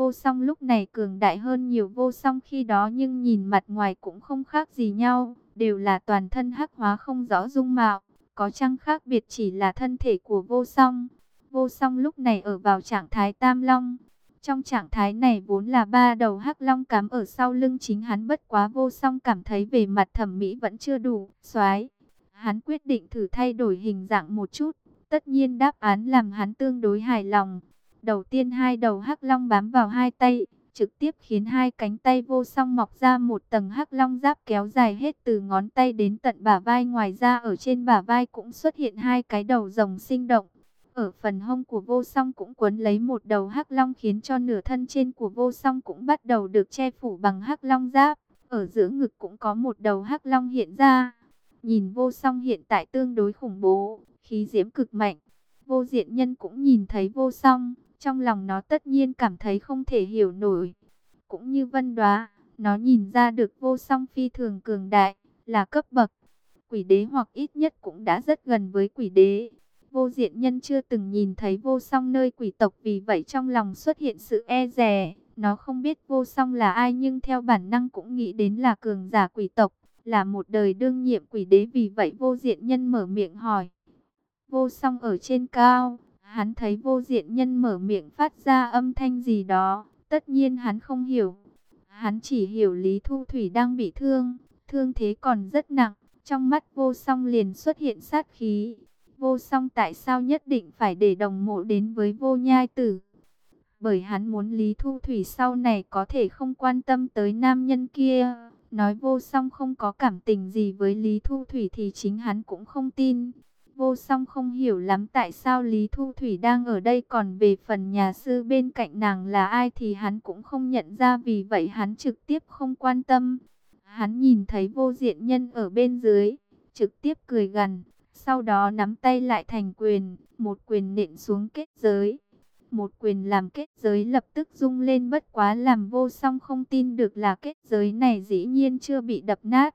Vô song lúc này cường đại hơn nhiều vô song khi đó nhưng nhìn mặt ngoài cũng không khác gì nhau, đều là toàn thân hắc hóa không rõ dung mạo, có chăng khác biệt chỉ là thân thể của vô song. Vô song lúc này ở vào trạng thái tam long, trong trạng thái này vốn là ba đầu hắc long cắm ở sau lưng chính hắn bất quá vô song cảm thấy về mặt thẩm mỹ vẫn chưa đủ, xoái. Hắn quyết định thử thay đổi hình dạng một chút, tất nhiên đáp án làm hắn tương đối hài lòng. Đầu tiên hai đầu hắc long bám vào hai tay, trực tiếp khiến hai cánh tay vô song mọc ra một tầng hắc long giáp kéo dài hết từ ngón tay đến tận bả vai. Ngoài ra ở trên bả vai cũng xuất hiện hai cái đầu rồng sinh động. Ở phần hông của vô song cũng quấn lấy một đầu hắc long khiến cho nửa thân trên của vô song cũng bắt đầu được che phủ bằng hắc long giáp. Ở giữa ngực cũng có một đầu hắc long hiện ra. Nhìn vô song hiện tại tương đối khủng bố, khí diễm cực mạnh. Vô diện nhân cũng nhìn thấy vô song, trong lòng nó tất nhiên cảm thấy không thể hiểu nổi. Cũng như vân đoá, nó nhìn ra được vô song phi thường cường đại, là cấp bậc. Quỷ đế hoặc ít nhất cũng đã rất gần với quỷ đế. Vô diện nhân chưa từng nhìn thấy vô song nơi quỷ tộc vì vậy trong lòng xuất hiện sự e rè. Nó không biết vô song là ai nhưng theo bản năng cũng nghĩ đến là cường giả quỷ tộc, là một đời đương nhiệm quỷ đế vì vậy vô diện nhân mở miệng hỏi. Vô song ở trên cao, hắn thấy vô diện nhân mở miệng phát ra âm thanh gì đó, tất nhiên hắn không hiểu. Hắn chỉ hiểu Lý Thu Thủy đang bị thương, thương thế còn rất nặng, trong mắt vô song liền xuất hiện sát khí. Vô song tại sao nhất định phải để đồng mộ đến với vô nhai tử? Bởi hắn muốn Lý Thu Thủy sau này có thể không quan tâm tới nam nhân kia. Nói vô song không có cảm tình gì với Lý Thu Thủy thì chính hắn cũng không tin. Vô song không hiểu lắm tại sao Lý Thu Thủy đang ở đây còn về phần nhà sư bên cạnh nàng là ai thì hắn cũng không nhận ra vì vậy hắn trực tiếp không quan tâm. Hắn nhìn thấy vô diện nhân ở bên dưới, trực tiếp cười gần, sau đó nắm tay lại thành quyền, một quyền nện xuống kết giới. Một quyền làm kết giới lập tức rung lên bất quá làm vô song không tin được là kết giới này dĩ nhiên chưa bị đập nát.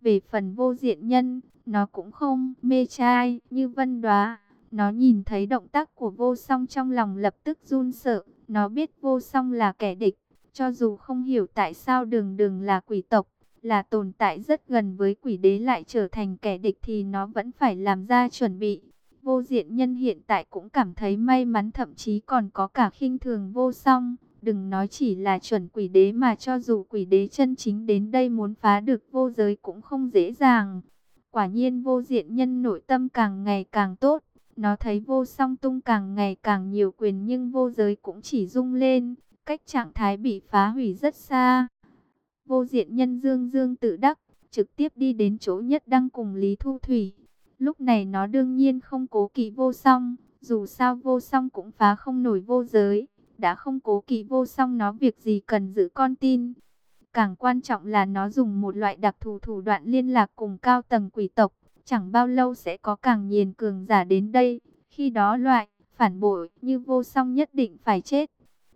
Về phần vô diện nhân, nó cũng không mê trai như vân đoá. Nó nhìn thấy động tác của vô song trong lòng lập tức run sợ. Nó biết vô song là kẻ địch. Cho dù không hiểu tại sao đường đường là quỷ tộc, là tồn tại rất gần với quỷ đế lại trở thành kẻ địch thì nó vẫn phải làm ra chuẩn bị. Vô diện nhân hiện tại cũng cảm thấy may mắn thậm chí còn có cả khinh thường vô song. Đừng nói chỉ là chuẩn quỷ đế mà cho dù quỷ đế chân chính đến đây muốn phá được vô giới cũng không dễ dàng. Quả nhiên vô diện nhân nội tâm càng ngày càng tốt. Nó thấy vô song tung càng ngày càng nhiều quyền nhưng vô giới cũng chỉ rung lên. Cách trạng thái bị phá hủy rất xa. Vô diện nhân dương dương tự đắc, trực tiếp đi đến chỗ nhất đăng cùng Lý Thu Thủy. Lúc này nó đương nhiên không cố kỵ vô song, dù sao vô song cũng phá không nổi vô giới. Đã không cố kỵ vô song nó việc gì cần giữ con tin. Càng quan trọng là nó dùng một loại đặc thù thủ đoạn liên lạc cùng cao tầng quỷ tộc. Chẳng bao lâu sẽ có càng nhiền cường giả đến đây. Khi đó loại, phản bội như vô song nhất định phải chết.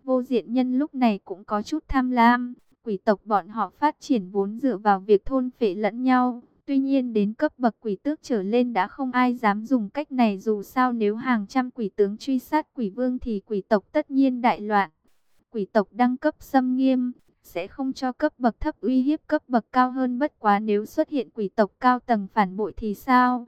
Vô diện nhân lúc này cũng có chút tham lam. Quỷ tộc bọn họ phát triển vốn dựa vào việc thôn phệ lẫn nhau. Tuy nhiên đến cấp bậc quỷ tước trở lên đã không ai dám dùng cách này dù sao nếu hàng trăm quỷ tướng truy sát quỷ vương thì quỷ tộc tất nhiên đại loạn. Quỷ tộc đăng cấp xâm nghiêm, sẽ không cho cấp bậc thấp uy hiếp cấp bậc cao hơn bất quá nếu xuất hiện quỷ tộc cao tầng phản bội thì sao?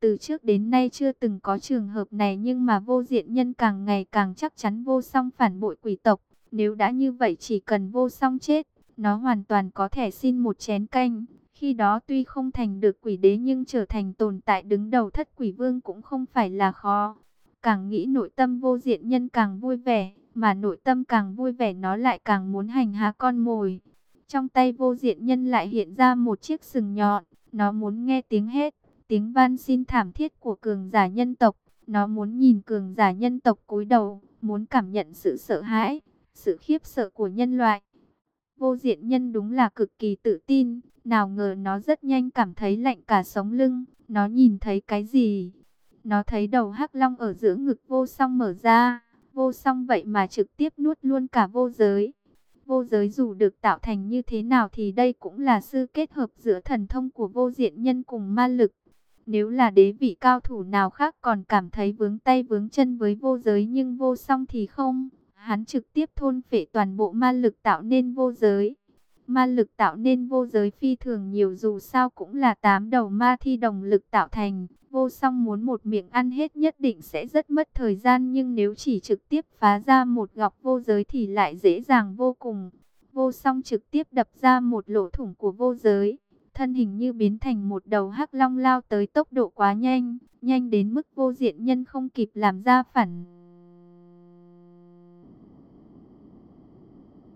Từ trước đến nay chưa từng có trường hợp này nhưng mà vô diện nhân càng ngày càng chắc chắn vô song phản bội quỷ tộc. Nếu đã như vậy chỉ cần vô song chết, nó hoàn toàn có thể xin một chén canh. Khi đó tuy không thành được quỷ đế nhưng trở thành tồn tại đứng đầu thất quỷ vương cũng không phải là khó. Càng nghĩ nội tâm vô diện nhân càng vui vẻ, mà nội tâm càng vui vẻ nó lại càng muốn hành hạ con mồi. Trong tay vô diện nhân lại hiện ra một chiếc sừng nhọn, nó muốn nghe tiếng hết, tiếng van xin thảm thiết của cường giả nhân tộc. Nó muốn nhìn cường giả nhân tộc cúi đầu, muốn cảm nhận sự sợ hãi, sự khiếp sợ của nhân loại. Vô diện nhân đúng là cực kỳ tự tin, nào ngờ nó rất nhanh cảm thấy lạnh cả sống lưng, nó nhìn thấy cái gì? Nó thấy đầu hắc long ở giữa ngực vô song mở ra, vô song vậy mà trực tiếp nuốt luôn cả vô giới. Vô giới dù được tạo thành như thế nào thì đây cũng là sự kết hợp giữa thần thông của vô diện nhân cùng ma lực. Nếu là đế vị cao thủ nào khác còn cảm thấy vướng tay vướng chân với vô giới nhưng vô song thì không. hắn trực tiếp thôn phệ toàn bộ ma lực tạo nên vô giới. Ma lực tạo nên vô giới phi thường nhiều dù sao cũng là tám đầu ma thi đồng lực tạo thành. Vô song muốn một miệng ăn hết nhất định sẽ rất mất thời gian nhưng nếu chỉ trực tiếp phá ra một góc vô giới thì lại dễ dàng vô cùng. Vô song trực tiếp đập ra một lỗ thủng của vô giới. Thân hình như biến thành một đầu hắc long lao tới tốc độ quá nhanh, nhanh đến mức vô diện nhân không kịp làm ra phản.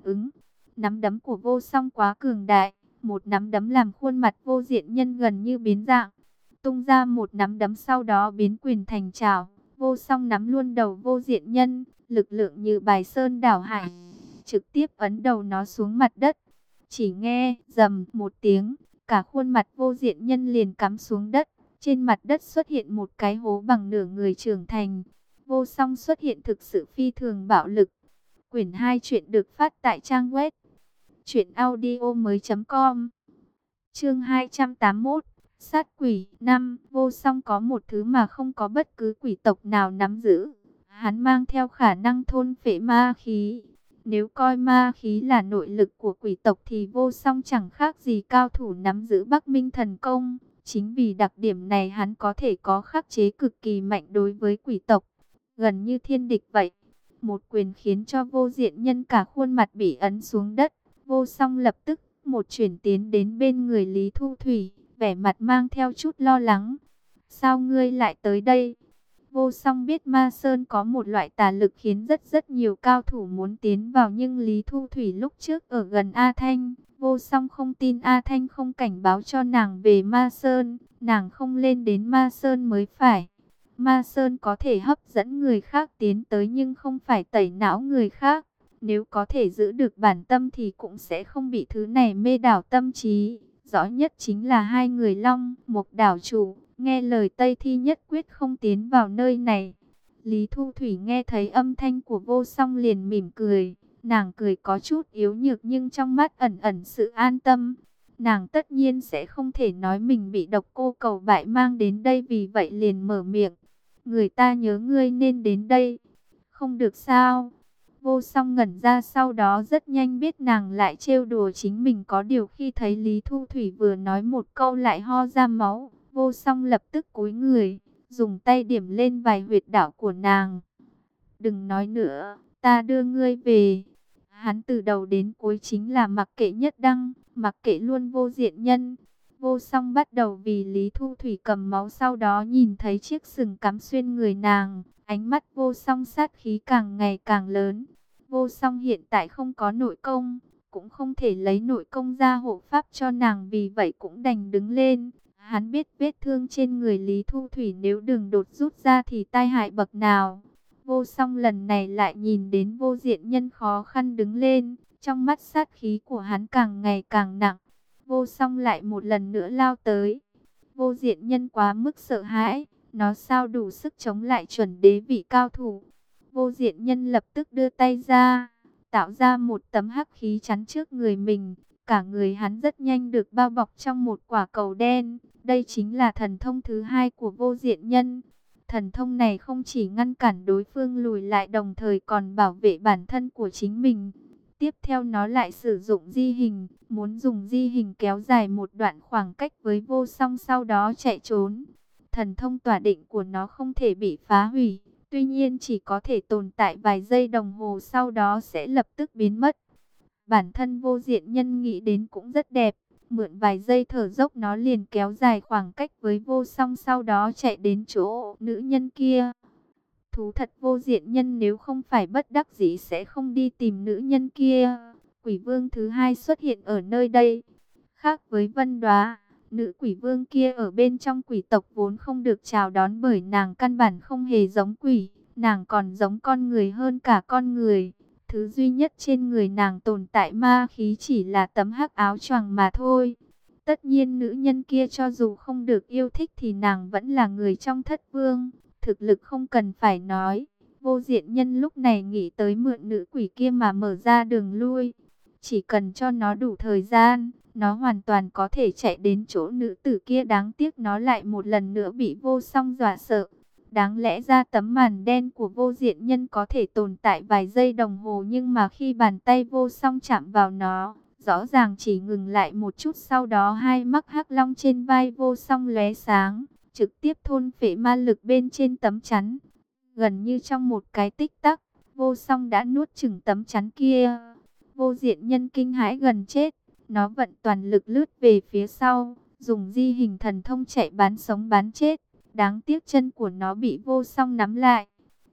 Ứng, nắm đấm của vô song quá cường đại, một nắm đấm làm khuôn mặt vô diện nhân gần như biến dạng. Tung ra một nắm đấm sau đó biến quyền thành trào, vô song nắm luôn đầu vô diện nhân, lực lượng như bài sơn đảo hải, trực tiếp ấn đầu nó xuống mặt đất. Chỉ nghe dầm một tiếng, cả khuôn mặt vô diện nhân liền cắm xuống đất. Trên mặt đất xuất hiện một cái hố bằng nửa người trưởng thành. Vô song xuất hiện thực sự phi thường bạo lực. Quyển 2 chuyện được phát tại trang web truyệnaudiomoi.com. Chương 281. Sát quỷ năm Vô song có một thứ mà không có bất cứ quỷ tộc nào nắm giữ. Hắn mang theo khả năng thôn phệ ma khí. Nếu coi ma khí là nội lực của quỷ tộc thì vô song chẳng khác gì cao thủ nắm giữ Bắc Minh thần công. Chính vì đặc điểm này hắn có thể có khắc chế cực kỳ mạnh đối với quỷ tộc, gần như thiên địch vậy. Một quyền khiến cho vô diện nhân cả khuôn mặt bị ấn xuống đất, vô song lập tức một chuyển tiến đến bên người Lý Thu Thủy, vẻ mặt mang theo chút lo lắng. Sao ngươi lại tới đây? Vô song biết Ma Sơn có một loại tà lực khiến rất rất nhiều cao thủ muốn tiến vào nhưng Lý Thu Thủy lúc trước ở gần A Thanh, vô song không tin A Thanh không cảnh báo cho nàng về Ma Sơn, nàng không lên đến Ma Sơn mới phải. Ma Sơn có thể hấp dẫn người khác tiến tới nhưng không phải tẩy não người khác. Nếu có thể giữ được bản tâm thì cũng sẽ không bị thứ này mê đảo tâm trí. Rõ nhất chính là hai người Long, một đảo chủ, nghe lời Tây Thi nhất quyết không tiến vào nơi này. Lý Thu Thủy nghe thấy âm thanh của vô song liền mỉm cười. Nàng cười có chút yếu nhược nhưng trong mắt ẩn ẩn sự an tâm. Nàng tất nhiên sẽ không thể nói mình bị độc cô cầu bại mang đến đây vì vậy liền mở miệng. Người ta nhớ ngươi nên đến đây. Không được sao. Vô song ngẩn ra sau đó rất nhanh biết nàng lại trêu đùa chính mình có điều khi thấy Lý Thu Thủy vừa nói một câu lại ho ra máu. Vô song lập tức cúi người, dùng tay điểm lên vài huyệt đảo của nàng. Đừng nói nữa, ta đưa ngươi về. Hắn từ đầu đến cuối chính là mặc kệ nhất đăng, mặc kệ luôn vô diện nhân. Vô song bắt đầu vì Lý Thu Thủy cầm máu sau đó nhìn thấy chiếc sừng cắm xuyên người nàng. Ánh mắt vô song sát khí càng ngày càng lớn. Vô song hiện tại không có nội công, cũng không thể lấy nội công ra hộ pháp cho nàng vì vậy cũng đành đứng lên. Hắn biết vết thương trên người Lý Thu Thủy nếu đường đột rút ra thì tai hại bậc nào. Vô song lần này lại nhìn đến vô diện nhân khó khăn đứng lên, trong mắt sát khí của hắn càng ngày càng nặng. Vô song lại một lần nữa lao tới. Vô diện nhân quá mức sợ hãi, nó sao đủ sức chống lại chuẩn đế vị cao thủ. Vô diện nhân lập tức đưa tay ra, tạo ra một tấm hắc khí chắn trước người mình. Cả người hắn rất nhanh được bao bọc trong một quả cầu đen. Đây chính là thần thông thứ hai của vô diện nhân. Thần thông này không chỉ ngăn cản đối phương lùi lại đồng thời còn bảo vệ bản thân của chính mình. Tiếp theo nó lại sử dụng di hình, muốn dùng di hình kéo dài một đoạn khoảng cách với vô song sau đó chạy trốn. Thần thông tỏa định của nó không thể bị phá hủy, tuy nhiên chỉ có thể tồn tại vài giây đồng hồ sau đó sẽ lập tức biến mất. Bản thân vô diện nhân nghĩ đến cũng rất đẹp, mượn vài giây thở dốc nó liền kéo dài khoảng cách với vô song sau đó chạy đến chỗ nữ nhân kia. Thú thật vô diện nhân nếu không phải bất đắc dĩ sẽ không đi tìm nữ nhân kia. Quỷ vương thứ hai xuất hiện ở nơi đây. Khác với vân đoá, nữ quỷ vương kia ở bên trong quỷ tộc vốn không được chào đón bởi nàng căn bản không hề giống quỷ. Nàng còn giống con người hơn cả con người. Thứ duy nhất trên người nàng tồn tại ma khí chỉ là tấm hắc áo choàng mà thôi. Tất nhiên nữ nhân kia cho dù không được yêu thích thì nàng vẫn là người trong thất vương. Thực lực không cần phải nói. Vô diện nhân lúc này nghĩ tới mượn nữ quỷ kia mà mở ra đường lui. Chỉ cần cho nó đủ thời gian, nó hoàn toàn có thể chạy đến chỗ nữ tử kia đáng tiếc nó lại một lần nữa bị vô song dọa sợ. Đáng lẽ ra tấm màn đen của vô diện nhân có thể tồn tại vài giây đồng hồ nhưng mà khi bàn tay vô song chạm vào nó, rõ ràng chỉ ngừng lại một chút sau đó hai mắt hắc long trên vai vô song lóe sáng, trực tiếp thôn phệ ma lực bên trên tấm chắn. Gần như trong một cái tích tắc, vô song đã nuốt chừng tấm chắn kia. Vô diện nhân kinh hãi gần chết, nó vận toàn lực lướt về phía sau, dùng di hình thần thông chạy bán sống bán chết. Đáng tiếc chân của nó bị vô song nắm lại.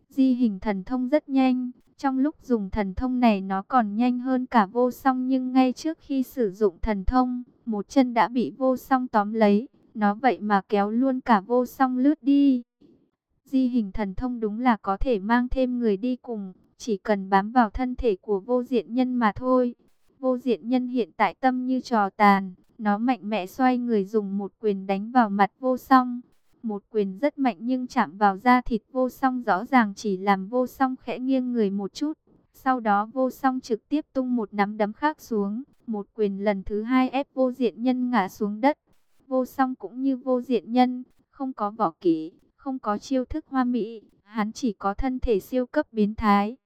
Di hình thần thông rất nhanh, trong lúc dùng thần thông này nó còn nhanh hơn cả vô song nhưng ngay trước khi sử dụng thần thông, một chân đã bị vô song tóm lấy, nó vậy mà kéo luôn cả vô song lướt đi. Di hình thần thông đúng là có thể mang thêm người đi cùng, chỉ cần bám vào thân thể của vô diện nhân mà thôi. Vô diện nhân hiện tại tâm như trò tàn, nó mạnh mẽ xoay người dùng một quyền đánh vào mặt vô song. Một quyền rất mạnh nhưng chạm vào da thịt vô song rõ ràng chỉ làm vô song khẽ nghiêng người một chút. Sau đó vô song trực tiếp tung một nắm đấm khác xuống. Một quyền lần thứ hai ép vô diện nhân ngã xuống đất. Vô song cũng như vô diện nhân, không có vỏ kỹ, không có chiêu thức hoa mỹ. Hắn chỉ có thân thể siêu cấp biến thái.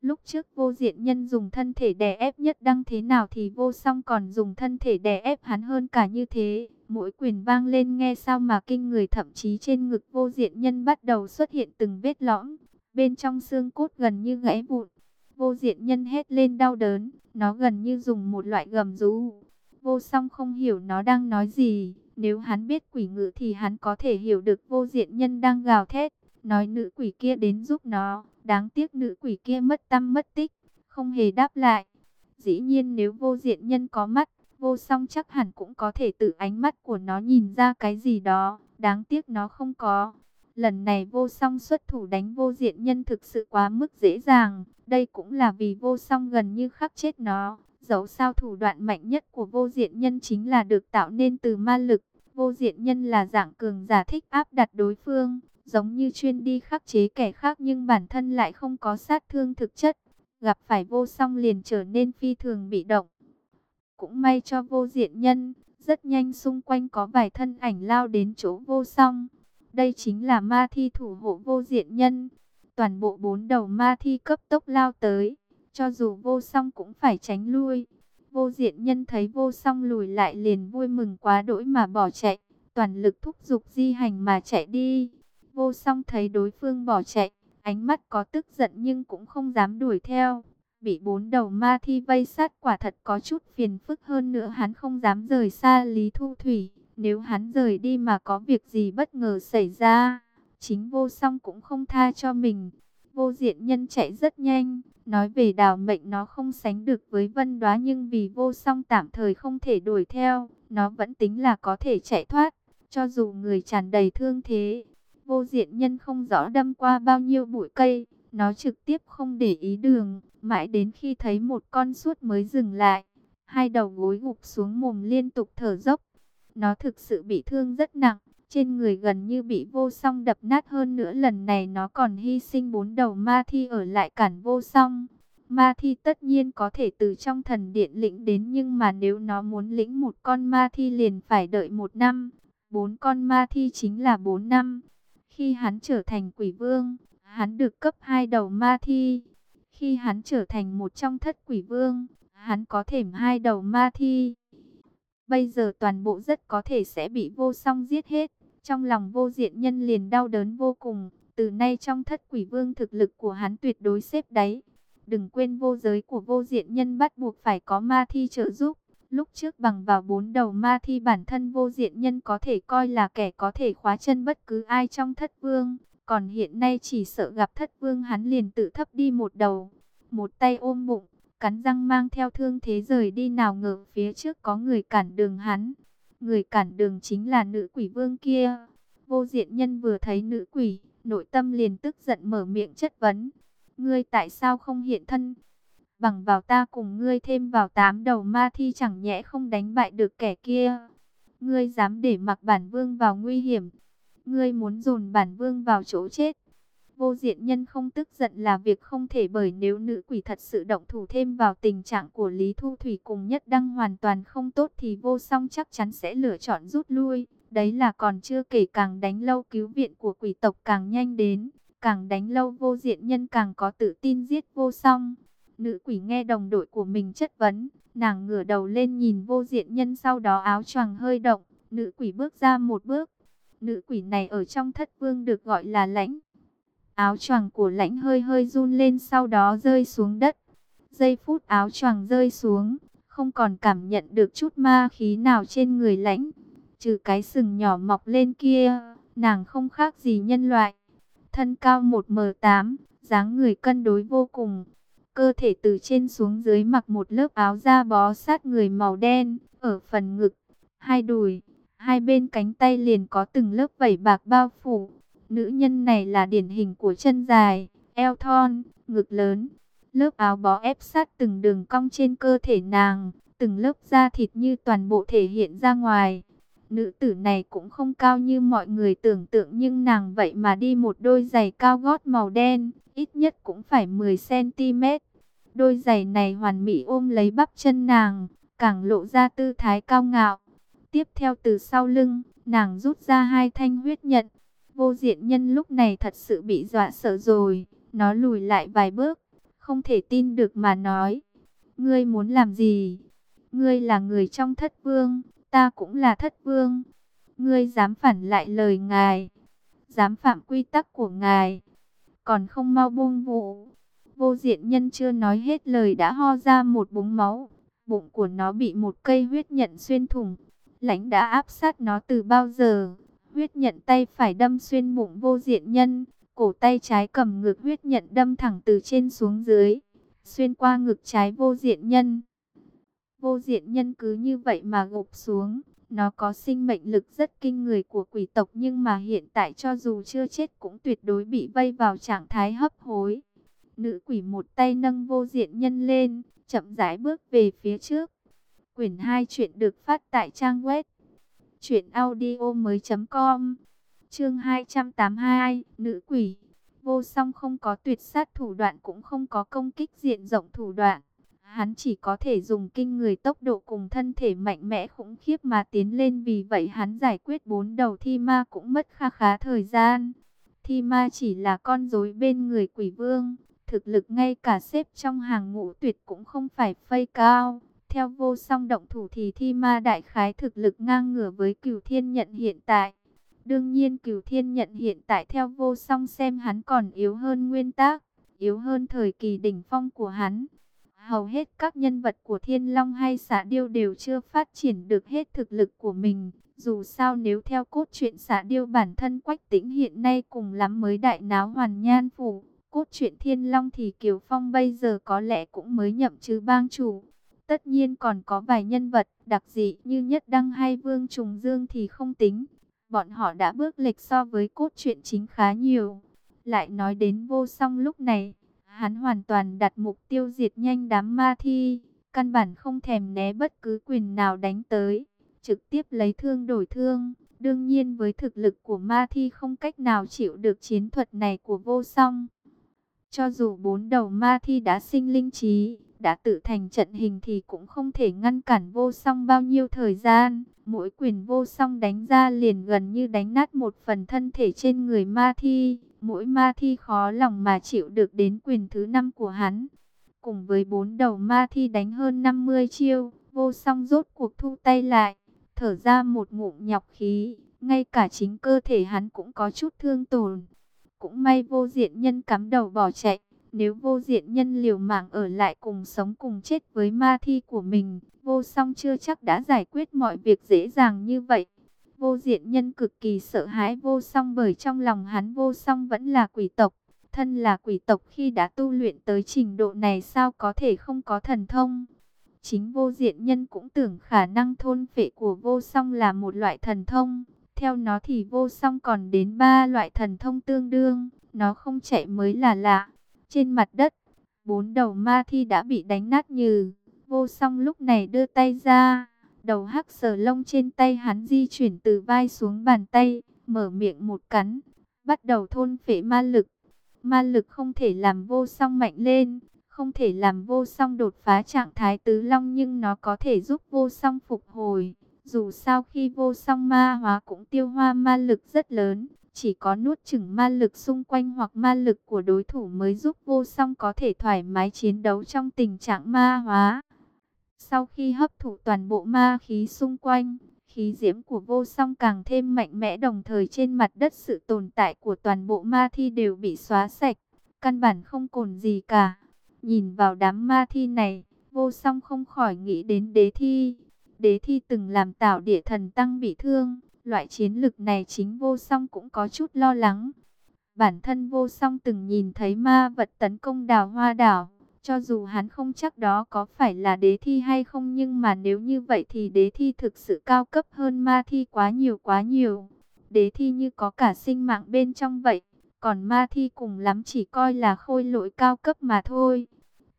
Lúc trước vô diện nhân dùng thân thể đè ép nhất đăng thế nào thì vô song còn dùng thân thể đè ép hắn hơn cả như thế. Mỗi quyền vang lên nghe sao mà kinh người, thậm chí trên ngực vô diện nhân bắt đầu xuất hiện từng vết lõm. Bên trong xương cốt gần như gãy vụn. Vô diện nhân hét lên đau đớn. Nó gần như dùng một loại gầm rú. Vô song không hiểu nó đang nói gì. Nếu hắn biết quỷ ngữ thì hắn có thể hiểu được vô diện nhân đang gào thét. Nói nữ quỷ kia đến giúp nó. Đáng tiếc nữ quỷ kia mất tâm mất tích. Không hề đáp lại. Dĩ nhiên nếu vô diện nhân có mắt Vô song chắc hẳn cũng có thể tự ánh mắt của nó nhìn ra cái gì đó, đáng tiếc nó không có. Lần này vô song xuất thủ đánh vô diện nhân thực sự quá mức dễ dàng, đây cũng là vì vô song gần như khắc chết nó. Dẫu sao thủ đoạn mạnh nhất của vô diện nhân chính là được tạo nên từ ma lực. Vô diện nhân là dạng cường giả thích áp đặt đối phương, giống như chuyên đi khắc chế kẻ khác nhưng bản thân lại không có sát thương thực chất. Gặp phải vô song liền trở nên phi thường bị động. Cũng may cho vô diện nhân, rất nhanh xung quanh có vài thân ảnh lao đến chỗ vô song. Đây chính là ma thi thủ hộ vô diện nhân. Toàn bộ bốn đầu ma thi cấp tốc lao tới, cho dù vô song cũng phải tránh lui. Vô diện nhân thấy vô song lùi lại liền vui mừng quá đỗi mà bỏ chạy, toàn lực thúc giục di hành mà chạy đi. Vô song thấy đối phương bỏ chạy, ánh mắt có tức giận nhưng cũng không dám đuổi theo. Bị bốn đầu ma thi vây sát quả thật có chút phiền phức hơn nữa hắn không dám rời xa Lý Thu Thủy. Nếu hắn rời đi mà có việc gì bất ngờ xảy ra, chính vô song cũng không tha cho mình. Vô diện nhân chạy rất nhanh, nói về đào mệnh nó không sánh được với vân đoá nhưng vì vô song tạm thời không thể đuổi theo, nó vẫn tính là có thể chạy thoát, cho dù người tràn đầy thương thế. Vô diện nhân không rõ đâm qua bao nhiêu bụi cây, nó trực tiếp không để ý đường, mãi đến khi thấy một con suốt mới dừng lại. Hai đầu gối gục xuống mồm liên tục thở dốc. Nó thực sự bị thương rất nặng, trên người gần như bị vô song đập nát hơn nữa lần này nó còn hy sinh bốn đầu ma thi ở lại cản vô song. Ma thi tất nhiên có thể từ trong thần điện lĩnh đến nhưng mà nếu nó muốn lĩnh một con ma thi liền phải đợi một năm. Bốn con ma thi chính là bốn năm. Khi hắn trở thành quỷ vương, Hắn được cấp hai đầu ma thi. Khi hắn trở thành một trong thất quỷ vương, hắn có thêm hai đầu ma thi. Bây giờ toàn bộ rất có thể sẽ bị vô song giết hết. Trong lòng vô diện nhân liền đau đớn vô cùng. Từ nay trong thất quỷ vương thực lực của hắn tuyệt đối xếp đáy. Đừng quên vô giới của vô diện nhân bắt buộc phải có ma thi trợ giúp. Lúc trước bằng vào bốn đầu ma thi bản thân vô diện nhân có thể coi là kẻ có thể khóa chân bất cứ ai trong thất vương. Còn hiện nay chỉ sợ gặp thất vương hắn liền tự thấp đi một đầu. Một tay ôm bụng, cắn răng mang theo thương thế rời đi nào ngờ phía trước có người cản đường hắn. Người cản đường chính là nữ quỷ vương kia. Vô diện nhân vừa thấy nữ quỷ, nội tâm liền tức giận mở miệng chất vấn. Ngươi tại sao không hiện thân? Bằng vào ta cùng ngươi thêm vào tám đầu ma thi chẳng nhẽ không đánh bại được kẻ kia. Ngươi dám để mặc bản vương vào nguy hiểm. Ngươi muốn dồn bản vương vào chỗ chết. Vô diện nhân không tức giận là việc không thể bởi nếu nữ quỷ thật sự động thủ thêm vào tình trạng của Lý Thu Thủy cùng nhất đăng hoàn toàn không tốt thì vô song chắc chắn sẽ lựa chọn rút lui. Đấy là còn chưa kể càng đánh lâu cứu viện của quỷ tộc càng nhanh đến, càng đánh lâu vô diện nhân càng có tự tin giết vô song. Nữ quỷ nghe đồng đội của mình chất vấn, nàng ngửa đầu lên nhìn vô diện nhân sau đó áo choàng hơi động, nữ quỷ bước ra một bước. Nữ quỷ này ở trong thất vương được gọi là lãnh. Áo choàng của lãnh hơi hơi run lên sau đó rơi xuống đất. Giây phút áo choàng rơi xuống, không còn cảm nhận được chút ma khí nào trên người lãnh. Trừ cái sừng nhỏ mọc lên kia, nàng không khác gì nhân loại. Thân cao 1m8, dáng người cân đối vô cùng. Cơ thể từ trên xuống dưới mặc một lớp áo da bó sát người màu đen, ở phần ngực, hai đùi, hai bên cánh tay liền có từng lớp vảy bạc bao phủ. Nữ nhân này là điển hình của chân dài, eo thon, ngực lớn. Lớp áo bó ép sát từng đường cong trên cơ thể nàng, từng lớp da thịt như toàn bộ thể hiện ra ngoài. Nữ tử này cũng không cao như mọi người tưởng tượng nhưng nàng vậy mà đi một đôi giày cao gót màu đen, ít nhất cũng phải 10cm. Đôi giày này hoàn mỹ ôm lấy bắp chân nàng, càng lộ ra tư thái cao ngạo. Tiếp theo từ sau lưng, nàng rút ra hai thanh huyết nhận. Vô diện nhân lúc này thật sự bị dọa sợ rồi, nó lùi lại vài bước, không thể tin được mà nói. Ngươi muốn làm gì? Ngươi là người trong thất vương, ta cũng là thất vương. Ngươi dám phản lại lời ngài, dám phạm quy tắc của ngài, còn không mau buông vụ. Vô diện nhân chưa nói hết lời đã ho ra một búng máu, bụng của nó bị một cây huyết nhận xuyên thủng. Lãnh đã áp sát nó từ bao giờ, huyết nhận tay phải đâm xuyên bụng vô diện nhân, cổ tay trái cầm ngược huyết nhận đâm thẳng từ trên xuống dưới, xuyên qua ngực trái vô diện nhân. Vô diện nhân cứ như vậy mà gục xuống. Nó có sinh mệnh lực rất kinh người của quỷ tộc nhưng mà hiện tại cho dù chưa chết cũng tuyệt đối bị vây vào trạng thái hấp hối. Nữ quỷ một tay nâng vô diện nhân lên, chậm rãi bước về phía trước. Quyển 2 chuyện được phát tại trang web truyệnaudiomoi.com. Chương 282, nữ quỷ. Vô Song không có tuyệt sát thủ đoạn cũng không có công kích diện rộng thủ đoạn. Hắn chỉ có thể dùng kinh người tốc độ cùng thân thể mạnh mẽ khủng khiếp mà tiến lên vì vậy hắn giải quyết bốn đầu thi ma cũng mất kha khá thời gian. Thi ma chỉ là con rối bên người quỷ vương, thực lực ngay cả xếp trong hàng ngũ tuyệt cũng không phải phây cao. Theo vô song động thủ thì thi ma đại khái thực lực ngang ngửa với cửu thiên nhận hiện tại. Đương nhiên cửu thiên nhận hiện tại theo vô song xem hắn còn yếu hơn nguyên tác, yếu hơn thời kỳ đỉnh phong của hắn. Hầu hết các nhân vật của Thiên Long hay Xạ Điêu đều chưa phát triển được hết thực lực của mình. Dù sao nếu theo cốt truyện Xạ Điêu bản thân Quách Tĩnh hiện nay cùng lắm mới đại náo hoàn nhan phủ. Cốt truyện Thiên Long thì Kiều Phong bây giờ có lẽ cũng mới nhậm chứ bang chủ. Tất nhiên còn có vài nhân vật đặc dị như Nhất Đăng hay Vương Trùng Dương thì không tính. Bọn họ đã bước lệch so với cốt truyện chính khá nhiều. Lại nói đến vô song lúc này, hắn hoàn toàn đặt mục tiêu diệt nhanh đám ma thi. Căn bản không thèm né bất cứ quyền nào đánh tới. Trực tiếp lấy thương đổi thương. Đương nhiên với thực lực của ma thi không cách nào chịu được chiến thuật này của vô song. Cho dù bốn đầu ma thi đã sinh linh trí, đã tự thành trận hình thì cũng không thể ngăn cản vô song bao nhiêu thời gian. Mỗi quyền vô song đánh ra liền gần như đánh nát một phần thân thể trên người ma thi. Mỗi ma thi khó lòng mà chịu được đến quyền thứ năm của hắn. Cùng với bốn đầu ma thi đánh hơn 50 chiêu, vô song rốt cuộc thu tay lại, thở ra một ngụm nhọc khí. Ngay cả chính cơ thể hắn cũng có chút thương tổn. Cũng may vô diện nhân cắm đầu bỏ chạy. Nếu vô diện nhân liều mạng ở lại cùng sống cùng chết với ma thi của mình, vô song chưa chắc đã giải quyết mọi việc dễ dàng như vậy. Vô diện nhân cực kỳ sợ hãi vô song bởi trong lòng hắn vô song vẫn là quỷ tộc. Thân là quỷ tộc khi đã tu luyện tới trình độ này sao có thể không có thần thông. Chính vô diện nhân cũng tưởng khả năng thôn phệ của vô song là một loại thần thông. Theo nó thì vô song còn đến ba loại thần thông tương đương. Nó không chạy mới là lạ. Trên mặt đất, bốn đầu ma thi đã bị đánh nát như. Vô song lúc này đưa tay ra. Đầu hắc sờ lông trên tay hắn di chuyển từ vai xuống bàn tay. Mở miệng một cắn. Bắt đầu thôn phệ ma lực. Ma lực không thể làm vô song mạnh lên. Không thể làm vô song đột phá trạng thái tứ long nhưng nó có thể giúp vô song phục hồi dù sao khi vô song ma hóa cũng tiêu hoa ma lực rất lớn, chỉ có nuốt chửng ma lực xung quanh hoặc ma lực của đối thủ mới giúp vô song có thể thoải mái chiến đấu trong tình trạng ma hóa. Sau khi hấp thụ toàn bộ ma khí xung quanh, khí diễm của vô song càng thêm mạnh mẽ đồng thời trên mặt đất sự tồn tại của toàn bộ ma thi đều bị xóa sạch, căn bản không còn gì cả. Nhìn vào đám ma thi này, vô song không khỏi nghĩ đến đế thi. Đế thi từng làm tạo địa thần tăng bị thương, loại chiến lực này chính vô song cũng có chút lo lắng. Bản thân vô song từng nhìn thấy ma vật tấn công đào hoa đảo, cho dù hắn không chắc đó có phải là đế thi hay không nhưng mà nếu như vậy thì đế thi thực sự cao cấp hơn ma thi quá nhiều quá nhiều. Đế thi như có cả sinh mạng bên trong vậy, còn ma thi cùng lắm chỉ coi là khôi lỗi cao cấp mà thôi.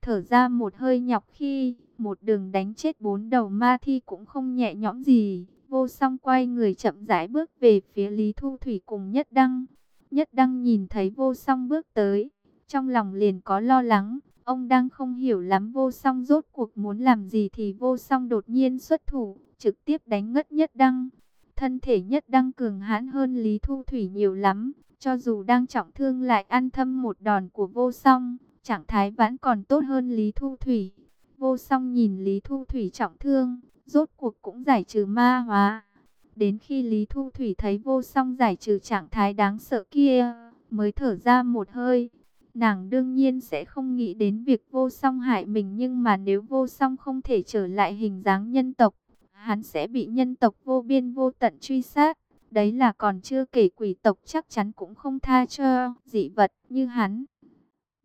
Thở ra một hơi nhọc khi, một đường đánh chết bốn đầu ma thi cũng không nhẹ nhõm gì. Vô song quay người chậm rãi bước về phía Lý Thu Thủy cùng Nhất Đăng. Nhất Đăng nhìn thấy vô song bước tới, trong lòng liền có lo lắng. Ông đang không hiểu lắm vô song rốt cuộc muốn làm gì thì vô song đột nhiên xuất thủ, trực tiếp đánh ngất Nhất Đăng. Thân thể Nhất Đăng cường hãn hơn Lý Thu Thủy nhiều lắm, cho dù đang trọng thương lại ăn thâm một đòn của vô song, trạng thái vẫn còn tốt hơn Lý Thu Thủy. Vô song nhìn Lý Thu Thủy trọng thương, rốt cuộc cũng giải trừ ma hóa. Đến khi Lý Thu Thủy thấy vô song giải trừ trạng thái đáng sợ kia, mới thở ra một hơi. Nàng đương nhiên sẽ không nghĩ đến việc vô song hại mình nhưng mà nếu vô song không thể trở lại hình dáng nhân tộc, hắn sẽ bị nhân tộc vô biên vô tận truy sát. Đấy là còn chưa kể quỷ tộc chắc chắn cũng không tha cho dị vật như hắn.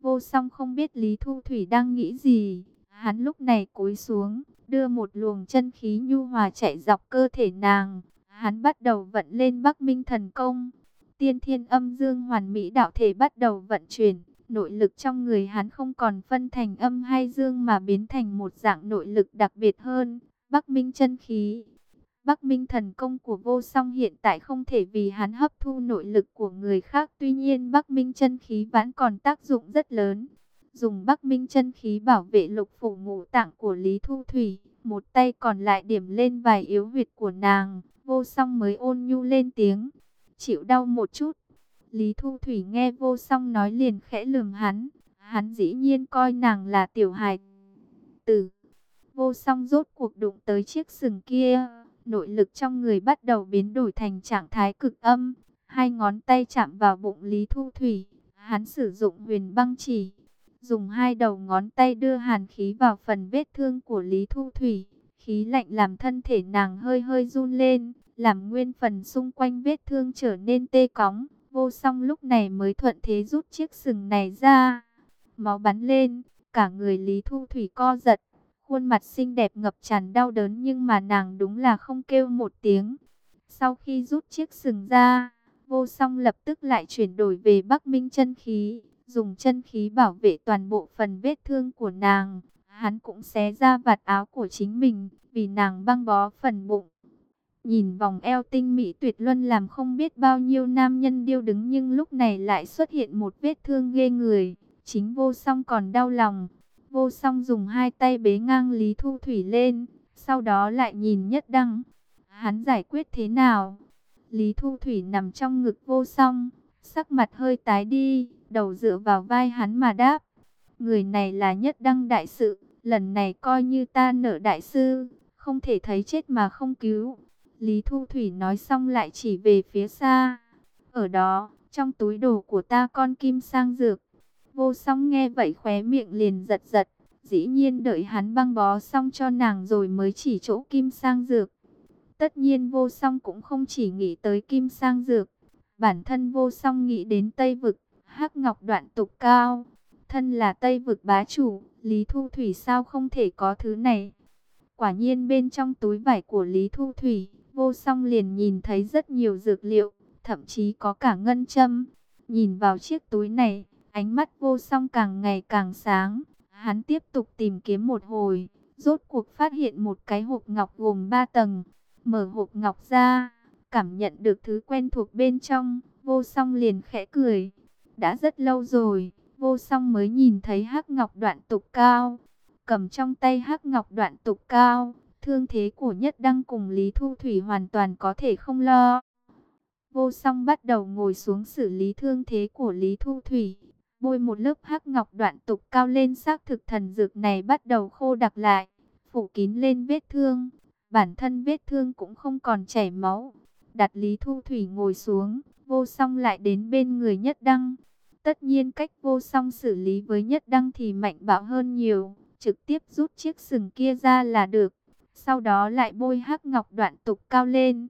Vô song không biết Lý Thu Thủy đang nghĩ gì. Hắn lúc này cúi xuống, đưa một luồng chân khí nhu hòa chạy dọc cơ thể nàng. Hắn bắt đầu vận lên Bắc Minh thần công. Tiên thiên âm dương hoàn mỹ đạo thể bắt đầu vận chuyển. Nội lực trong người hắn không còn phân thành âm hay dương mà biến thành một dạng nội lực đặc biệt hơn. Bắc Minh chân khí. Bắc Minh thần công của vô song hiện tại không thể vì hắn hấp thu nội lực của người khác. Tuy nhiên Bắc Minh chân khí vẫn còn tác dụng rất lớn. Dùng Bắc Minh chân khí bảo vệ lục phủ ngũ tạng của Lý Thu Thủy. Một tay còn lại điểm lên vài yếu huyệt của nàng. Vô song mới ôn nhu lên tiếng. Chịu đau một chút. Lý Thu Thủy nghe vô song nói liền khẽ lườm hắn. Hắn dĩ nhiên coi nàng là tiểu hài tử. Vô song rốt cuộc đụng tới chiếc sừng kia nội lực trong người bắt đầu biến đổi thành trạng thái cực âm. Hai ngón tay chạm vào bụng Lý Thu Thủy, hắn sử dụng huyền băng chỉ, dùng hai đầu ngón tay đưa hàn khí vào phần vết thương của Lý Thu Thủy. Khí lạnh làm thân thể nàng hơi hơi run lên, làm nguyên phần xung quanh vết thương trở nên tê cóng. Vô song lúc này mới thuận thế rút chiếc sừng này ra. Máu bắn lên, cả người Lý Thu Thủy co giật, Khuôn mặt xinh đẹp ngập tràn đau đớn nhưng mà nàng đúng là không kêu một tiếng. Sau khi rút chiếc sừng ra, vô song lập tức lại chuyển đổi về Bắc Minh chân khí, dùng chân khí bảo vệ toàn bộ phần vết thương của nàng. Hắn cũng xé ra vạt áo của chính mình, vì nàng băng bó phần bụng. Nhìn vòng eo tinh mỹ tuyệt luân làm không biết bao nhiêu nam nhân điêu đứng nhưng lúc này lại xuất hiện một vết thương ghê người. Chính vô song còn đau lòng, Vô song dùng hai tay bế ngang Lý Thu Thủy lên, sau đó lại nhìn nhất đăng. Hắn giải quyết thế nào? Lý Thu Thủy nằm trong ngực vô song, sắc mặt hơi tái đi, đầu dựa vào vai hắn mà đáp. Người này là nhất đăng đại sự, lần này coi như ta nợ đại sư, không thể thấy chết mà không cứu. Lý Thu Thủy nói xong lại chỉ về phía xa. Ở đó, trong túi đồ của ta con kim sang dược, Vô song nghe vậy khóe miệng liền giật giật. Dĩ nhiên đợi hắn băng bó xong cho nàng rồi mới chỉ chỗ kim sang dược. Tất nhiên vô song cũng không chỉ nghĩ tới kim sang dược. Bản thân vô song nghĩ đến Tây Vực, hắc ngọc đoạn tục cao. Thân là Tây Vực bá chủ, Lý Thu Thủy sao không thể có thứ này. Quả nhiên bên trong túi vải của Lý Thu Thủy, vô song liền nhìn thấy rất nhiều dược liệu, thậm chí có cả ngân châm. Nhìn vào chiếc túi này, Ánh mắt vô song càng ngày càng sáng. Hắn tiếp tục tìm kiếm một hồi. Rốt cuộc phát hiện một cái hộp ngọc gồm 3 tầng. Mở hộp ngọc ra. Cảm nhận được thứ quen thuộc bên trong. Vô song liền khẽ cười. Đã rất lâu rồi. Vô song mới nhìn thấy hắc ngọc đoạn tục cao. Cầm trong tay hắc ngọc đoạn tục cao. thương thế của Nhất Đăng cùng Lý Thu Thủy hoàn toàn có thể không lo. Vô song bắt đầu ngồi xuống xử lý thương thế của Lý Thu Thủy. Bôi một lớp hắc ngọc đoạn tục cao lên xác thực thần dược này bắt đầu khô đặc lại, phủ kín lên vết thương. Bản thân vết thương cũng không còn chảy máu. Đặt Lý Thu Thủy ngồi xuống, vô song lại đến bên người Nhất Đăng. Tất nhiên cách vô song xử lý với Nhất Đăng thì mạnh bạo hơn nhiều. Trực tiếp rút chiếc sừng kia ra là được. Sau đó lại bôi hắc ngọc đoạn tục cao lên.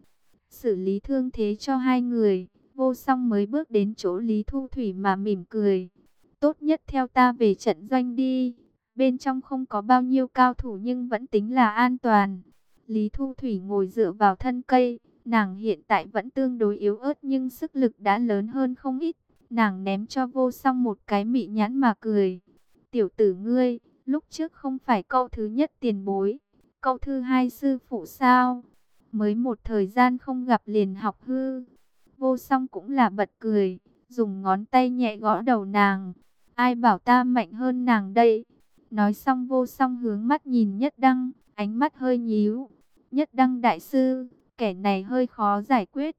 Xử lý thương thế cho hai người. Vô song mới bước đến chỗ Lý Thu Thủy mà mỉm cười. Tốt nhất theo ta về trận doanh đi. Bên trong không có bao nhiêu cao thủ nhưng vẫn tính là an toàn. Lý Thu Thủy ngồi dựa vào thân cây. Nàng hiện tại vẫn tương đối yếu ớt nhưng sức lực đã lớn hơn không ít. Nàng ném cho vô song một cái mị nhãn mà cười. Tiểu tử ngươi, lúc trước không phải câu thứ nhất tiền bối. Câu thứ hai sư phụ sao? Mới một thời gian không gặp liền học hư. Vô song cũng là bật cười. Dùng ngón tay nhẹ gõ đầu nàng. Ai bảo ta mạnh hơn nàng đây? Nói xong vô song hướng mắt nhìn nhất đăng. Ánh mắt hơi nhíu. Nhất đăng đại sư. Kẻ này hơi khó giải quyết.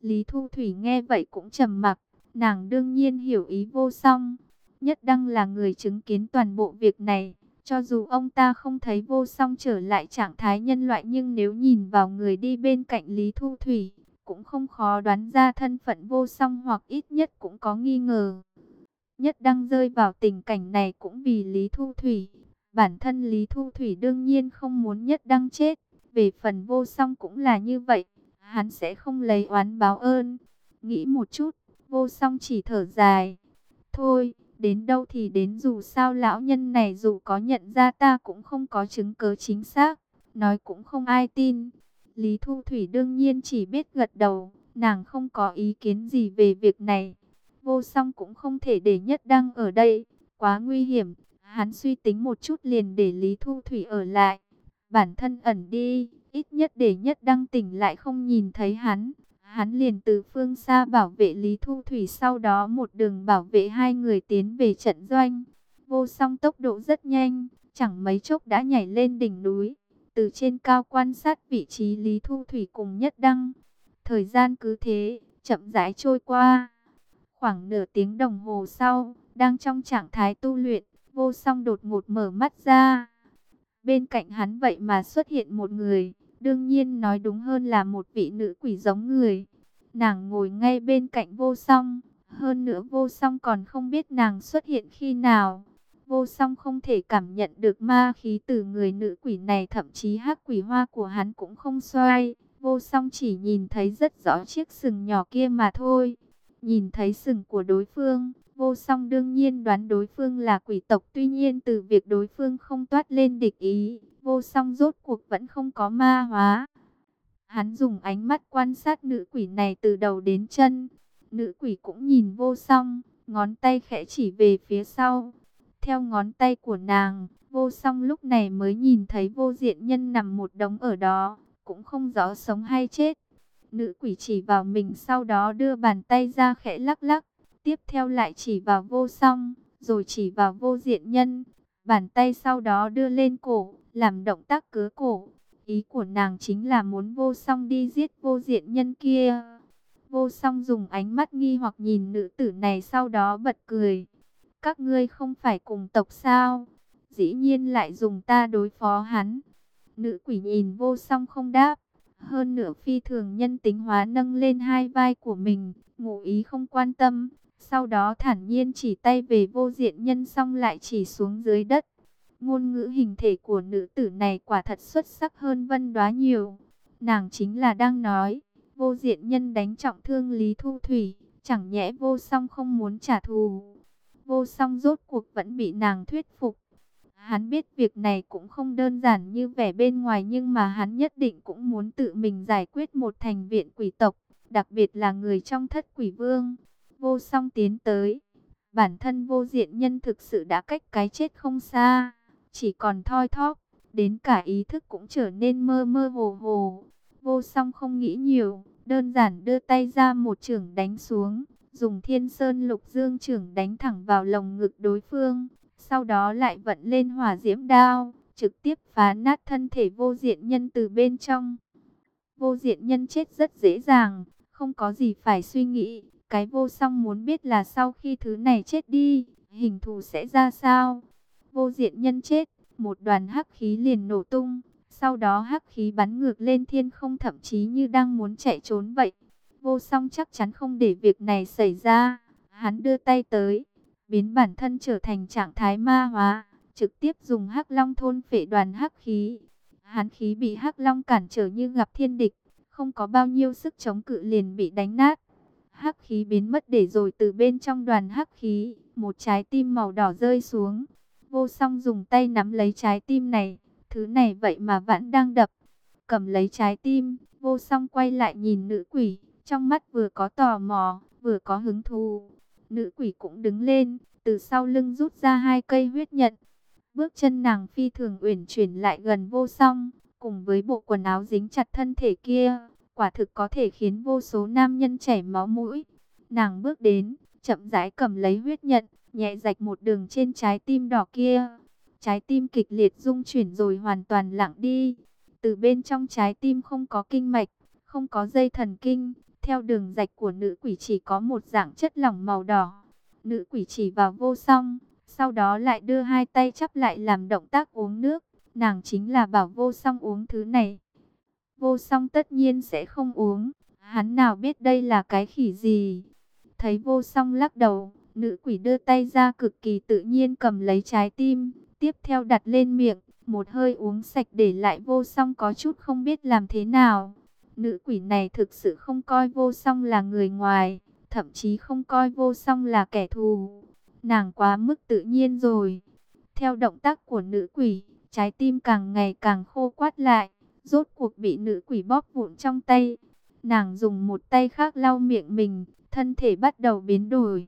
Lý Thu Thủy nghe vậy cũng trầm mặc. Nàng đương nhiên hiểu ý vô song. Nhất Đăng là người chứng kiến toàn bộ việc này. Cho dù ông ta không thấy vô song trở lại trạng thái nhân loại nhưng nếu nhìn vào người đi bên cạnh Lý Thu Thủy, cũng không khó đoán ra thân phận vô song hoặc ít nhất cũng có nghi ngờ. Nhất Đăng rơi vào tình cảnh này cũng vì Lý Thu Thủy. Bản thân Lý Thu Thủy đương nhiên không muốn Nhất Đăng chết. Về phần vô song cũng là như vậy. Hắn sẽ không lấy oán báo ơn. Nghĩ một chút, vô song chỉ thở dài. Thôi, đến đâu thì đến dù sao lão nhân này dù có nhận ra ta cũng không có chứng cớ chính xác. Nói cũng không ai tin. Lý Thu Thủy đương nhiên chỉ biết gật đầu. Nàng không có ý kiến gì về việc này. Vô song cũng không thể để nhất đăng ở đây. Quá nguy hiểm. Hắn suy tính một chút liền để Lý Thu Thủy ở lại bản thân ẩn đi, ít nhất để nhất đăng tỉnh lại không nhìn thấy hắn. Hắn liền từ phương xa bảo vệ Lý Thu Thủy sau đó một đường bảo vệ hai người tiến về trận doanh. Vô song tốc độ rất nhanh, chẳng mấy chốc đã nhảy lên đỉnh núi. Từ trên cao quan sát vị trí Lý Thu Thủy cùng nhất đăng. Thời gian cứ thế, chậm rãi trôi qua. Khoảng nửa tiếng đồng hồ sau, đang trong trạng thái tu luyện, vô song đột ngột mở mắt ra. Bên cạnh hắn vậy mà xuất hiện một người, đương nhiên nói đúng hơn là một vị nữ quỷ giống người. Nàng ngồi ngay bên cạnh vô song, hơn nữa vô song còn không biết nàng xuất hiện khi nào. Vô song không thể cảm nhận được ma khí từ người nữ quỷ này thậm chí hắc quỷ hoa của hắn cũng không xoay. Vô song chỉ nhìn thấy rất rõ chiếc sừng nhỏ kia mà thôi. Nhìn thấy sừng của đối phương, Vô song đương nhiên đoán đối phương là quỷ tộc, tuy nhiên từ việc đối phương không toát lên địch ý, vô song rốt cuộc vẫn không có ma hóa. Hắn dùng ánh mắt quan sát nữ quỷ này từ đầu đến chân. Nữ quỷ cũng nhìn vô song, ngón tay khẽ chỉ về phía sau. Theo ngón tay của nàng, vô song lúc này mới nhìn thấy vô diện nhân nằm một đống ở đó, cũng không rõ sống hay chết. Nữ quỷ chỉ vào mình sau đó đưa bàn tay ra khẽ lắc lắc, Tiếp theo lại chỉ vào vô song, rồi chỉ vào vô diện nhân. Bàn tay sau đó đưa lên cổ, làm động tác cứa cổ. Ý của nàng chính là muốn vô song đi giết vô diện nhân kia. Vô song dùng ánh mắt nghi hoặc nhìn nữ tử này sau đó bật cười. Các ngươi không phải cùng tộc sao? Dĩ nhiên lại dùng ta đối phó hắn. Nữ quỷ nhìn vô song không đáp. Hơn nửa phi thường nhân tính hóa nâng lên hai vai của mình, ngụ ý không quan tâm. Sau đó thản nhiên chỉ tay về vô diện nhân xong lại chỉ xuống dưới đất. Ngôn ngữ hình thể của nữ tử này quả thật xuất sắc hơn vân đoá nhiều. Nàng chính là đang nói, vô diện nhân đánh trọng thương Lý Thu Thủy, chẳng nhẽ vô song không muốn trả thù. Vô song rốt cuộc vẫn bị nàng thuyết phục. Hắn biết việc này cũng không đơn giản như vẻ bên ngoài nhưng mà hắn nhất định cũng muốn tự mình giải quyết một thành viện quỷ tộc, đặc biệt là người trong thất quỷ vương vô song tiến tới. Bản thân vô diện nhân thực sự đã cách cái chết không xa, chỉ còn thoi thóp, đến cả ý thức cũng trở nên mơ mơ hồ hồ. Vô song không nghĩ nhiều, đơn giản đưa tay ra một trường đánh xuống, dùng thiên sơn lục dương trường đánh thẳng vào lồng ngực đối phương, sau đó lại vận lên hỏa diễm đao, trực tiếp phá nát thân thể vô diện nhân từ bên trong. Vô diện nhân chết rất dễ dàng, không có gì phải suy nghĩ. Cái vô song muốn biết là sau khi thứ này chết đi, hình thù sẽ ra sao. Vô diện nhân chết, một đoàn hắc khí liền nổ tung. Sau đó hắc khí bắn ngược lên thiên không thậm chí như đang muốn chạy trốn vậy. Vô song chắc chắn không để việc này xảy ra. Hắn đưa tay tới, biến bản thân trở thành trạng thái ma hóa, trực tiếp dùng hắc long thôn phệ đoàn hắc khí. Hắn khí bị hắc long cản trở như gặp thiên địch, không có bao nhiêu sức chống cự liền bị đánh nát. Hắc khí biến mất để rồi từ bên trong đoàn hắc khí, một trái tim màu đỏ rơi xuống. Vô song dùng tay nắm lấy trái tim này, thứ này vậy mà vẫn đang đập. Cầm lấy trái tim, vô song quay lại nhìn nữ quỷ, trong mắt vừa có tò mò, vừa có hứng thú. Nữ quỷ cũng đứng lên, từ sau lưng rút ra hai cây huyết nhận. Bước chân nàng phi thường uyển chuyển lại gần vô song, cùng với bộ quần áo dính chặt thân thể kia, quả thực có thể khiến vô số nam nhân chảy máu mũi. Nàng bước đến, chậm rãi cầm lấy huyết nhận, nhẹ rạch một đường trên trái tim đỏ kia. Trái tim kịch liệt rung chuyển rồi hoàn toàn lặng đi. Từ bên trong trái tim không có kinh mạch, không có dây thần kinh, theo đường rạch của nữ quỷ chỉ có một dạng chất lỏng màu đỏ. Nữ quỷ chỉ vào vô song, sau đó lại đưa hai tay chắp lại làm động tác uống nước. Nàng chính là bảo vô song uống thứ này. Vô song tất nhiên sẽ không uống. Hắn nào biết đây là cái khỉ gì. Thấy vô song lắc đầu, nữ quỷ đưa tay ra cực kỳ tự nhiên cầm lấy trái tim. Tiếp theo đặt lên miệng, một hơi uống sạch để lại vô song có chút không biết làm thế nào. Nữ quỷ này thực sự không coi vô song là người ngoài, thậm chí không coi vô song là kẻ thù. Nàng quá mức tự nhiên rồi. Theo động tác của nữ quỷ, trái tim càng ngày càng khô quát lại, rốt cuộc bị nữ quỷ bóp vụn trong tay. Nàng dùng một tay khác lau miệng mình, thân thể bắt đầu biến đổi.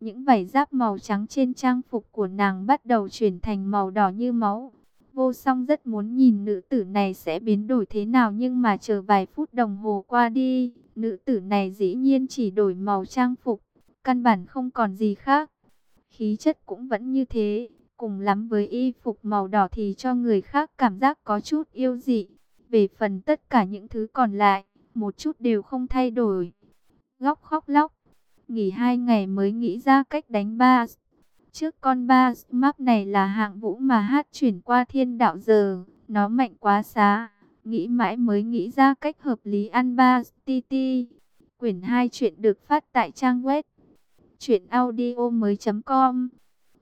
Những vảy giáp màu trắng trên trang phục của nàng bắt đầu chuyển thành màu đỏ như máu. Vô song rất muốn nhìn nữ tử này sẽ biến đổi thế nào nhưng mà chờ vài phút đồng hồ qua đi, nữ tử này dĩ nhiên chỉ đổi màu trang phục, căn bản không còn gì khác. Khí chất cũng vẫn như thế, cùng lắm với y phục màu đỏ thì cho người khác cảm giác có chút yêu dị. Về phần tất cả những thứ còn lại, một chút đều không thay đổi. Góc khóc lóc, nghỉ hai ngày mới nghĩ ra cách đánh ba Trước con ba map này là hạng vũ mà hát chuyển qua thiên đạo giờ, nó mạnh quá xá. Nghĩ mãi mới nghĩ ra cách hợp lý ăn ba TT. Quyển 2 chuyện được phát tại trang web audio mới com.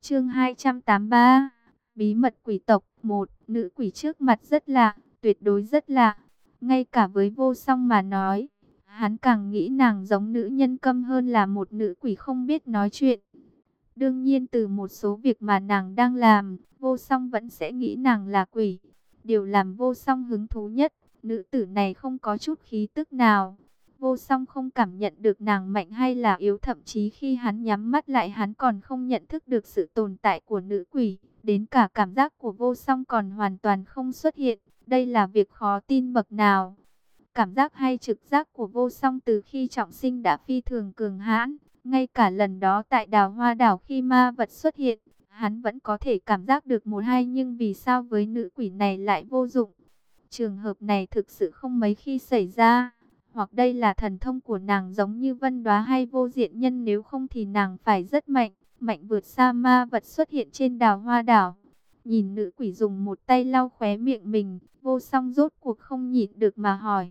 Chương 283 Bí mật quỷ tộc 1 Nữ quỷ trước mặt rất lạ, tuyệt đối rất lạ. Ngay cả với vô song mà nói, hắn càng nghĩ nàng giống nữ nhân câm hơn là một nữ quỷ không biết nói chuyện. Đương nhiên từ một số việc mà nàng đang làm, vô song vẫn sẽ nghĩ nàng là quỷ. Điều làm vô song hứng thú nhất, nữ tử này không có chút khí tức nào. Vô song không cảm nhận được nàng mạnh hay là yếu thậm chí khi hắn nhắm mắt lại hắn còn không nhận thức được sự tồn tại của nữ quỷ. Đến cả cảm giác của vô song còn hoàn toàn không xuất hiện. Đây là việc khó tin bậc nào. Cảm giác hay trực giác của vô song từ khi trọng sinh đã phi thường cường hãn. Ngay cả lần đó tại đào hoa đảo khi ma vật xuất hiện, hắn vẫn có thể cảm giác được một hai nhưng vì sao với nữ quỷ này lại vô dụng. Trường hợp này thực sự không mấy khi xảy ra, hoặc đây là thần thông của nàng giống như vân đoá hay vô diện nhân nếu không thì nàng phải rất mạnh, mạnh vượt xa ma vật xuất hiện trên đào hoa đảo. Nhìn nữ quỷ dùng một tay lau khóe miệng mình, vô song rốt cuộc không nhịn được mà hỏi.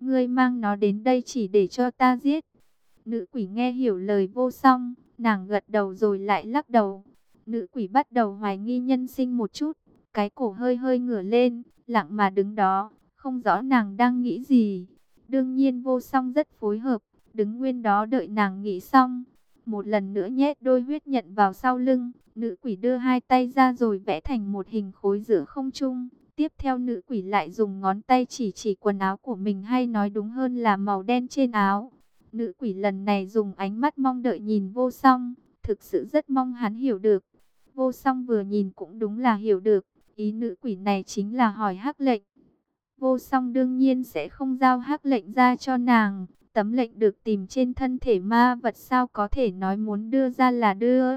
Ngươi mang nó đến đây chỉ để cho ta giết. Nữ quỷ nghe hiểu lời vô song, nàng gật đầu rồi lại lắc đầu. Nữ quỷ bắt đầu hoài nghi nhân sinh một chút, cái cổ hơi hơi ngửa lên, lặng mà đứng đó, không rõ nàng đang nghĩ gì. Đương nhiên vô song rất phối hợp, đứng nguyên đó đợi nàng nghĩ xong. Một lần nữa nhét đôi huyết nhận vào sau lưng, nữ quỷ đưa hai tay ra rồi vẽ thành một hình khối giữa không trung. Tiếp theo nữ quỷ lại dùng ngón tay chỉ chỉ quần áo của mình hay nói đúng hơn là màu đen trên áo. Nữ quỷ lần này dùng ánh mắt mong đợi nhìn vô song, thực sự rất mong hắn hiểu được. Vô song vừa nhìn cũng đúng là hiểu được, ý nữ quỷ này chính là hỏi hắc lệnh. Vô song đương nhiên sẽ không giao hắc lệnh ra cho nàng, tấm lệnh được tìm trên thân thể ma vật sao có thể nói muốn đưa ra là đưa.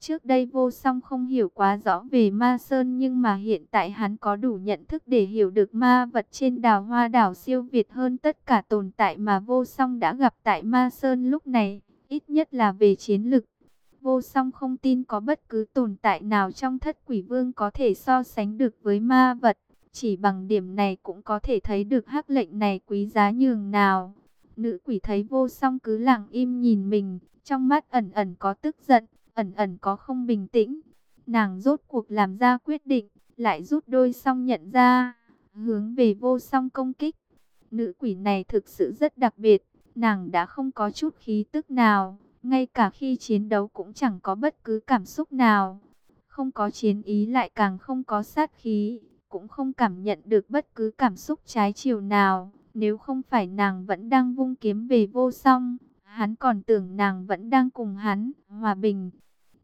Trước đây vô song không hiểu quá rõ về ma sơn nhưng mà hiện tại hắn có đủ nhận thức để hiểu được ma vật trên đào hoa đảo siêu việt hơn tất cả tồn tại mà vô song đã gặp tại ma sơn lúc này, ít nhất là về chiến lực. Vô song không tin có bất cứ tồn tại nào trong thất quỷ vương có thể so sánh được với ma vật. Chỉ bằng điểm này cũng có thể thấy được hắc lệnh này quý giá nhường nào. Nữ quỷ thấy vô song cứ lặng im nhìn mình, trong mắt ẩn ẩn có tức giận, ẩn ẩn có không bình tĩnh. Nàng rốt cuộc làm ra quyết định, lại rút đôi song nhận ra, hướng về vô song công kích. Nữ quỷ này thực sự rất đặc biệt, nàng đã không có chút khí tức nào, ngay cả khi chiến đấu cũng chẳng có bất cứ cảm xúc nào. Không có chiến ý lại càng không có sát khí, cũng không cảm nhận được bất cứ cảm xúc trái chiều nào. Nếu không phải nàng vẫn đang vung kiếm về vô song, hắn còn tưởng nàng vẫn đang cùng hắn, hòa bình.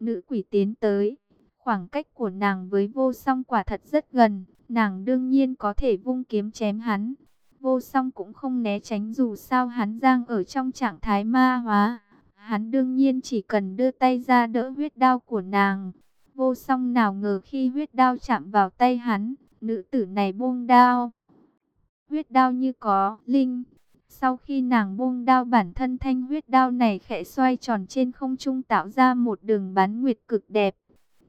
Nữ quỷ tiến tới, khoảng cách của nàng với vô song quả thật rất gần, nàng đương nhiên có thể vung kiếm chém hắn. Vô song cũng không né tránh dù sao hắn đang ở trong trạng thái ma hóa. Hắn đương nhiên chỉ cần đưa tay ra đỡ huyết đao của nàng. Vô song nào ngờ khi huyết đao chạm vào tay hắn, nữ tử này buông đao. Huyết đao như có linh. Sau khi nàng buông đao bản thân thanh huyết đao này khẽ xoay tròn trên không trung tạo ra một đường bán nguyệt cực đẹp.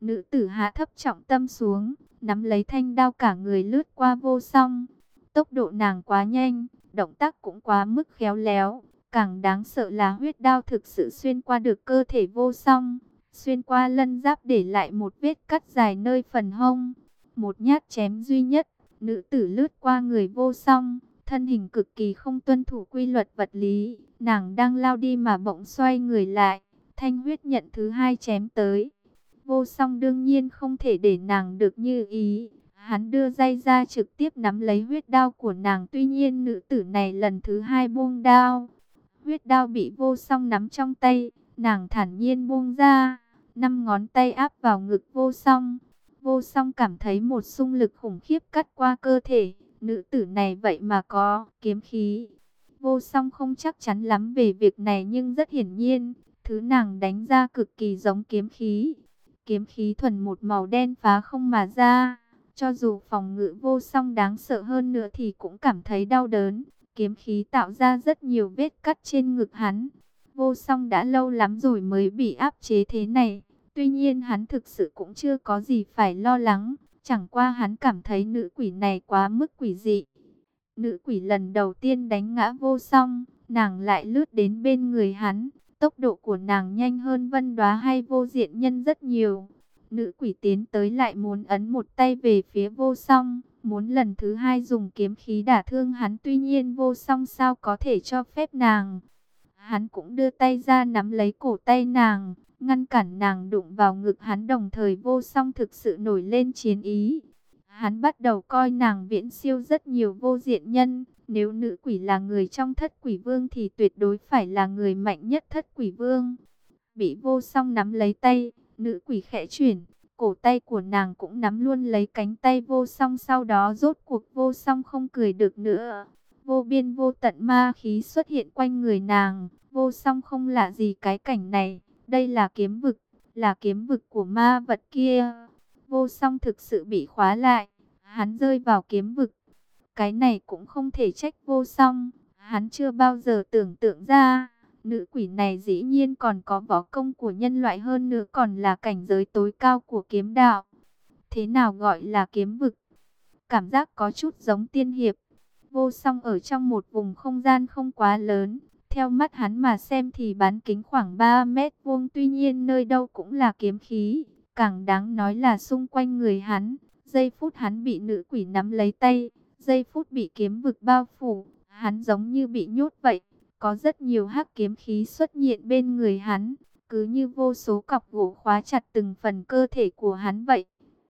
Nữ tử hạ thấp trọng tâm xuống, nắm lấy thanh đao cả người lướt qua vô song. Tốc độ nàng quá nhanh, động tác cũng quá mức khéo léo. Càng đáng sợ là huyết đao thực sự xuyên qua được cơ thể vô song, xuyên qua lân giáp để lại một vết cắt dài nơi phần hông. Một nhát chém duy nhất, nữ tử lướt qua người vô song, thân hình cực kỳ không tuân thủ quy luật vật lý. Nàng đang lao đi mà bỗng xoay người lại, thanh huyết nhận thứ hai chém tới. Vô song đương nhiên không thể để nàng được như ý. Hắn đưa dây ra trực tiếp nắm lấy huyết đao của nàng. Tuy nhiên nữ tử này lần thứ hai buông đao. Huyết đao bị vô song nắm trong tay. Nàng thản nhiên buông ra. Năm ngón tay áp vào ngực vô song. Vô song cảm thấy một xung lực khủng khiếp cắt qua cơ thể. Nữ tử này vậy mà có kiếm khí. Vô song không chắc chắn lắm về việc này nhưng rất hiển nhiên. Thứ nàng đánh ra cực kỳ giống kiếm khí. Kiếm khí thuần một màu đen phá không mà ra. Cho dù phòng ngự vô song đáng sợ hơn nữa thì cũng cảm thấy đau đớn. Kiếm khí tạo ra rất nhiều vết cắt trên ngực hắn. Vô song đã lâu lắm rồi mới bị áp chế thế này. Tuy nhiên hắn thực sự cũng chưa có gì phải lo lắng. Chẳng qua hắn cảm thấy nữ quỷ này quá mức quỷ dị. Nữ quỷ lần đầu tiên đánh ngã vô song. Nàng lại lướt đến bên người hắn. Tốc độ của nàng nhanh hơn vân đoá hay vô diện nhân rất nhiều. Nữ quỷ tiến tới lại muốn ấn một tay về phía vô song. Muốn lần thứ hai dùng kiếm khí đả thương hắn. Tuy nhiên vô song sao có thể cho phép nàng. Hắn cũng đưa tay ra nắm lấy cổ tay nàng ngăn cản nàng đụng vào ngực hắn đồng thời vô song thực sự nổi lên chiến ý. Hắn bắt đầu coi nàng viễn siêu rất nhiều vô diện nhân, nếu nữ quỷ là người trong thất quỷ vương thì tuyệt đối phải là người mạnh nhất thất quỷ vương. Bị vô song nắm lấy tay, nữ quỷ khẽ chuyển, cổ tay của nàng cũng nắm luôn lấy cánh tay vô song sau đó rốt cuộc vô song không cười được nữa. Vô biên vô tận ma khí xuất hiện quanh người nàng, vô song không lạ gì cái cảnh này. Đây là kiếm vực, là kiếm vực của ma vật kia. Vô song thực sự bị khóa lại, hắn rơi vào kiếm vực. Cái này cũng không thể trách vô song, hắn chưa bao giờ tưởng tượng ra. Nữ quỷ này dĩ nhiên còn có võ công của nhân loại hơn nữa còn là cảnh giới tối cao của kiếm đạo. Thế nào gọi là kiếm vực? Cảm giác có chút giống tiên hiệp. Vô song ở trong một vùng không gian không quá lớn, theo mắt hắn mà xem thì bán kính khoảng 3 mét vuông tuy nhiên nơi đâu cũng là kiếm khí. Càng đáng nói là xung quanh người hắn, giây phút hắn bị nữ quỷ nắm lấy tay, giây phút bị kiếm vực bao phủ, hắn giống như bị nhốt vậy. Có rất nhiều hắc kiếm khí xuất hiện bên người hắn, cứ như vô số cọc gỗ khóa chặt từng phần cơ thể của hắn vậy.